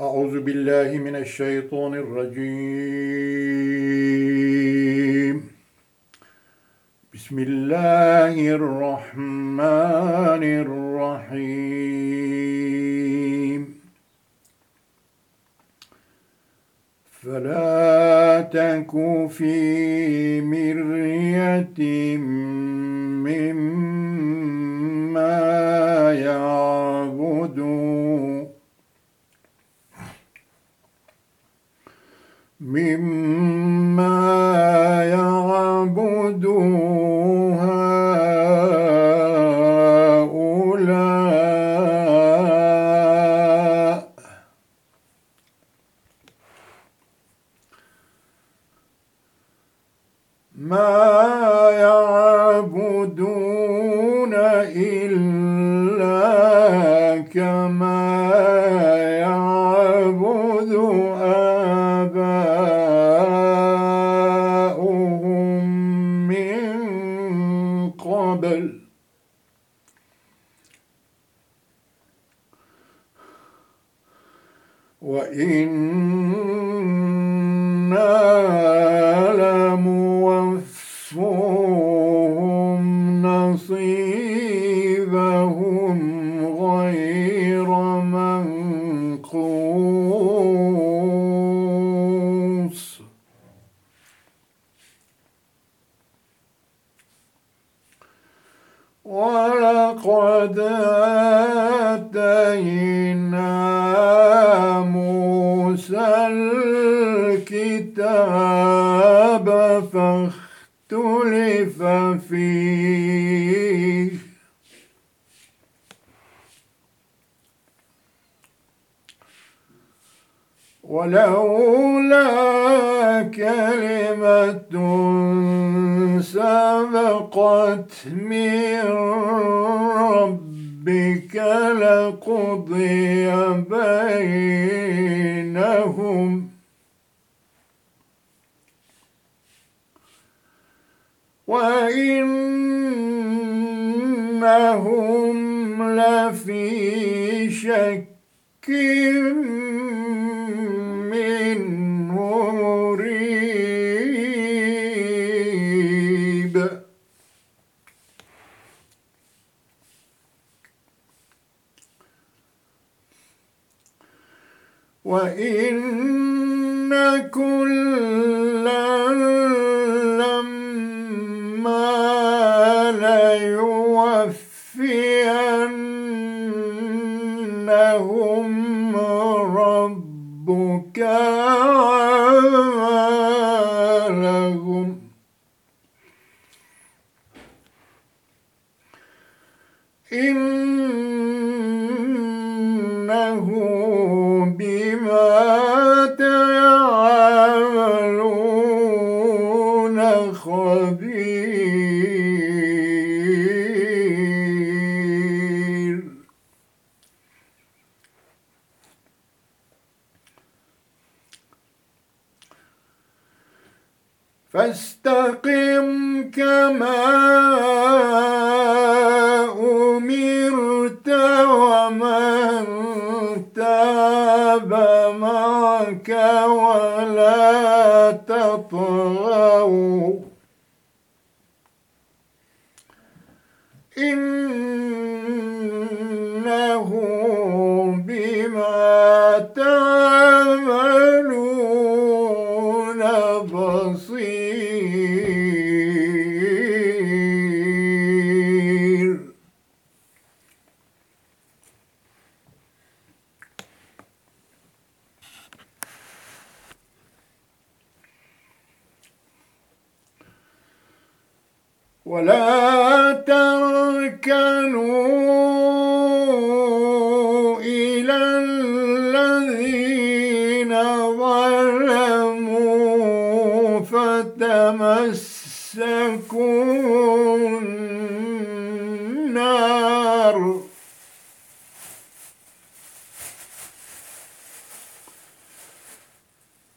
أعوذ بالله من الشيطان الرجيم. بسم الله الرحمن الرحيم. فلا تك في مرية مما مما وإنا ولولا كلمة سبقت من ربك لقضي بينهم. وإنهم لفي شك وإن كلا خبير فاستقم كما أمرت ومن تاب معك ولا تطغوا. إنه بما تعملون بصير.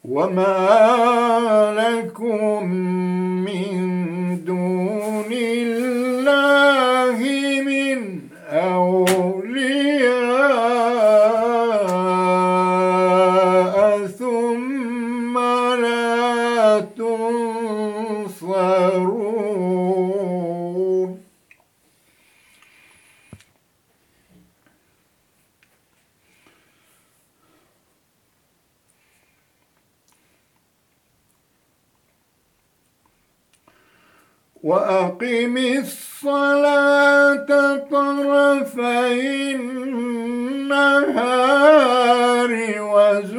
وما لكم النهار وزلفا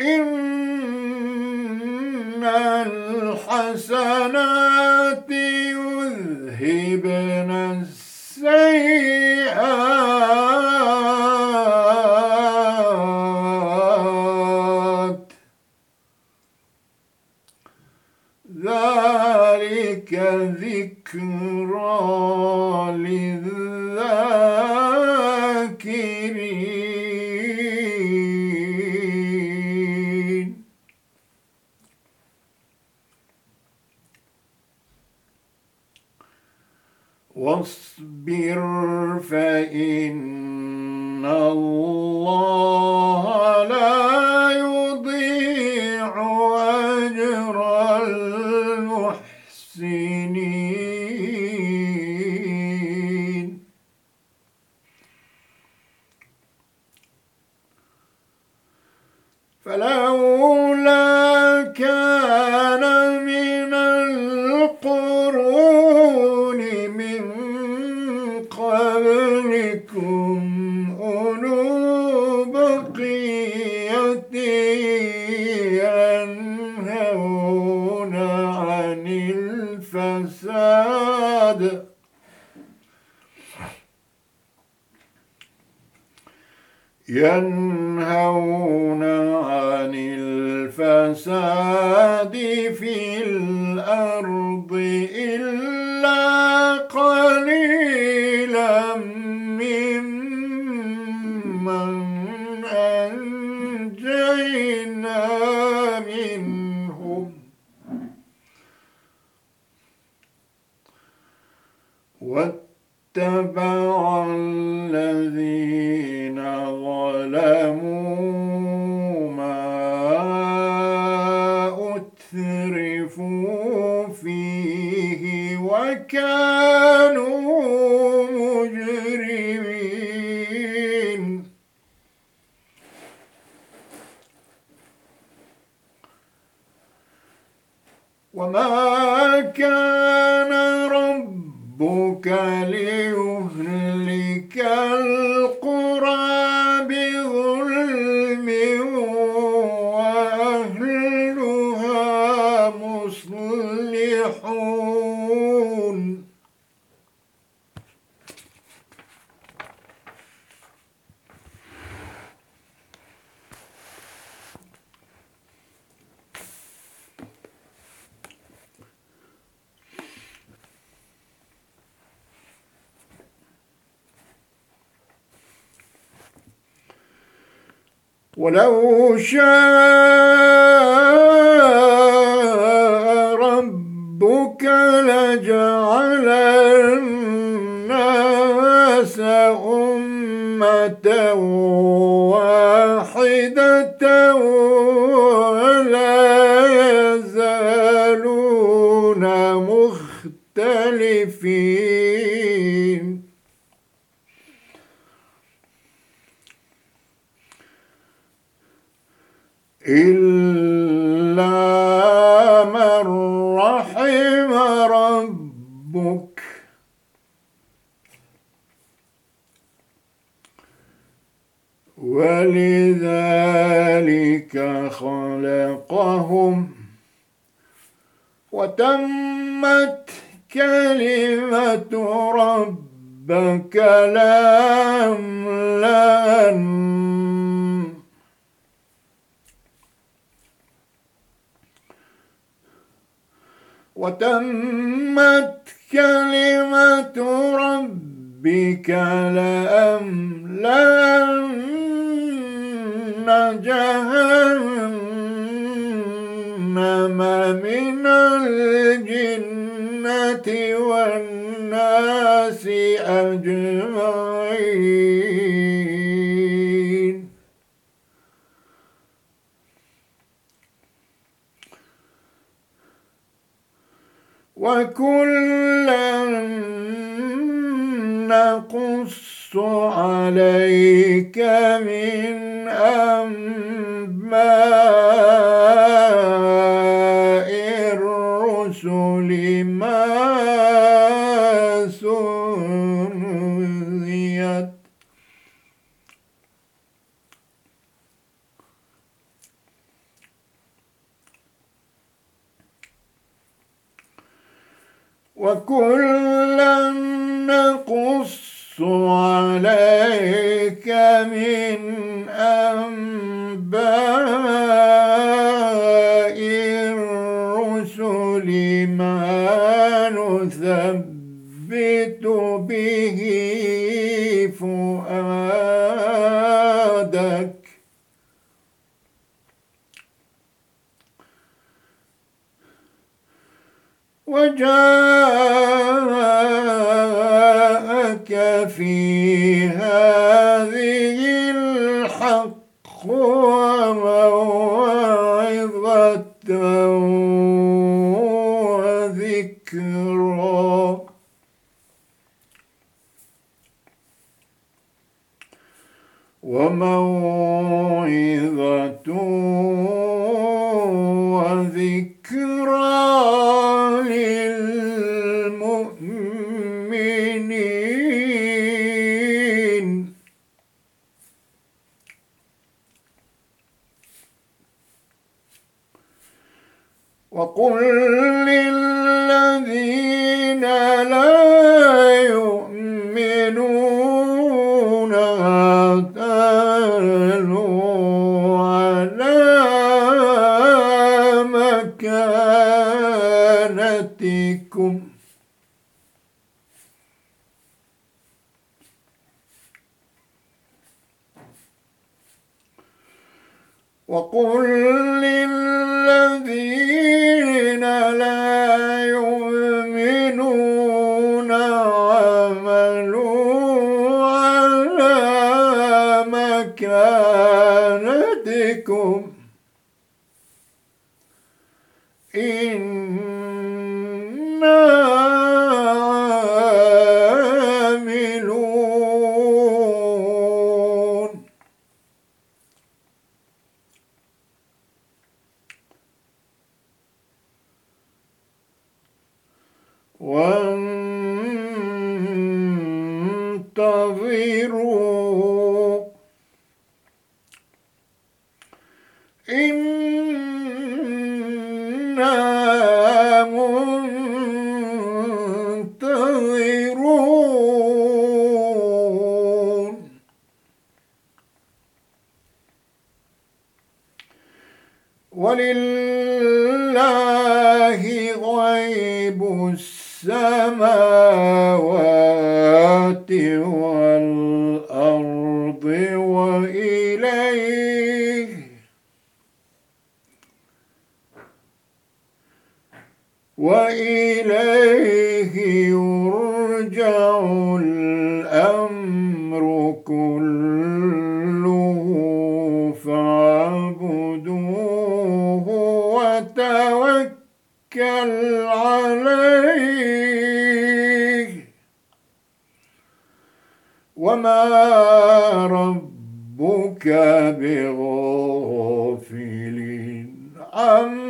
إن الحسنات فإن الله الفساد ينهون عن الفساد في الأرض إلا واتبع الذين ظلموا ما أترفوا فيه وكانوا ولو شاء إلا من رحم ربك. ولذلك خلقهم وتمت كلمة ربك لأملأن وتمت كلمة ربك لأملأن جهنم. وكلا نقص عليك من أنباء الرسل ما سريت وكلا نقص عليك من أنباء الرسل ما نثبت به فؤادك. وجاءك في وقل للذين إنا ولله غيب السماوات والأرض وإليه وإليه يرجع الأمر كله. وتوكل عليه. وما ربك بغافل عما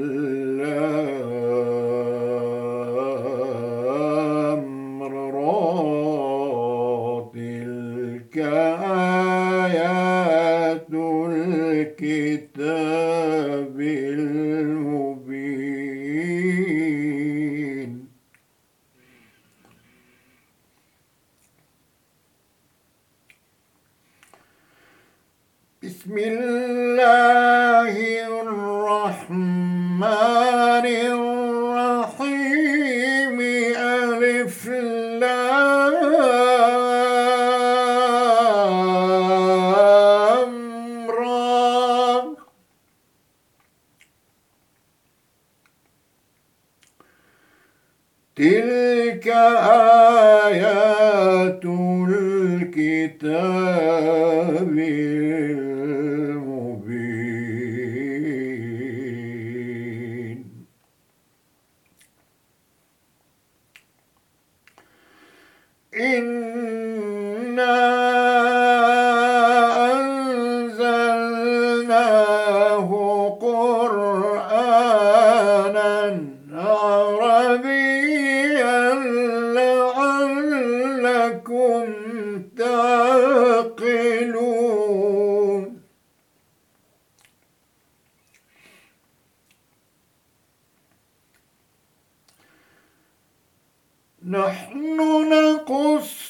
تلك آيات الكتاب. نحن نقص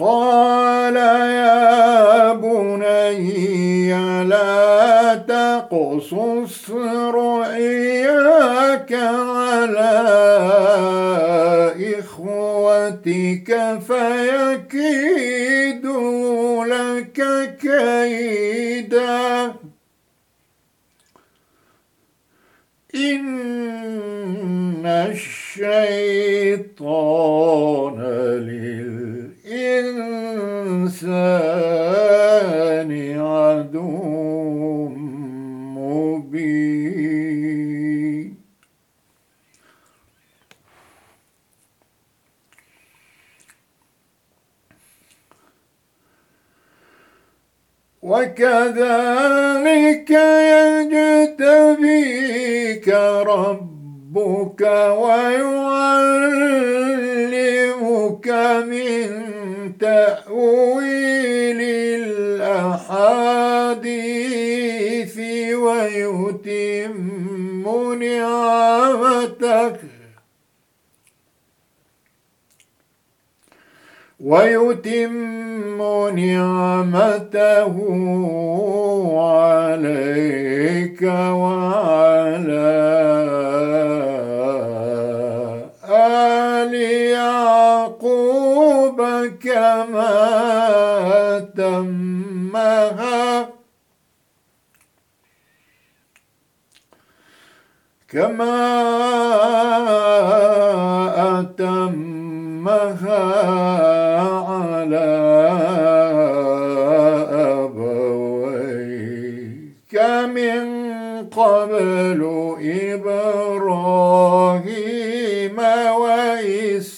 قال يا بني لا تقصص رؤياك على إخوتك فيكيدوا لك كيدا. إن الشيطان للإنسان عدو مبين. وكذلك يجتبيك ربك ويعلمك من تأويل الأحاديث ويتم نعمتك. ويتم نعمته عليك وعلى كما تمها. كما أتمها على أبويك من قبل إبراهيم وإسحاق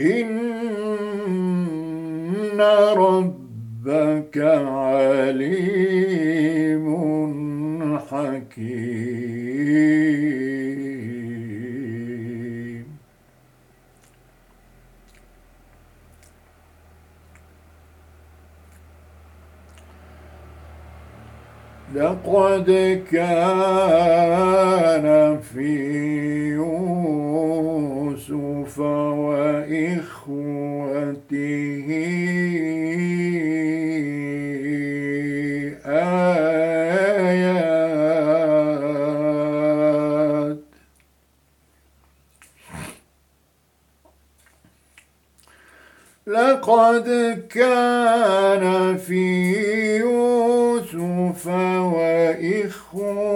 إن ربك عليم حكيم لقد كان في يوسف وإخوته آيات. لقد كان في يوسف وإخوته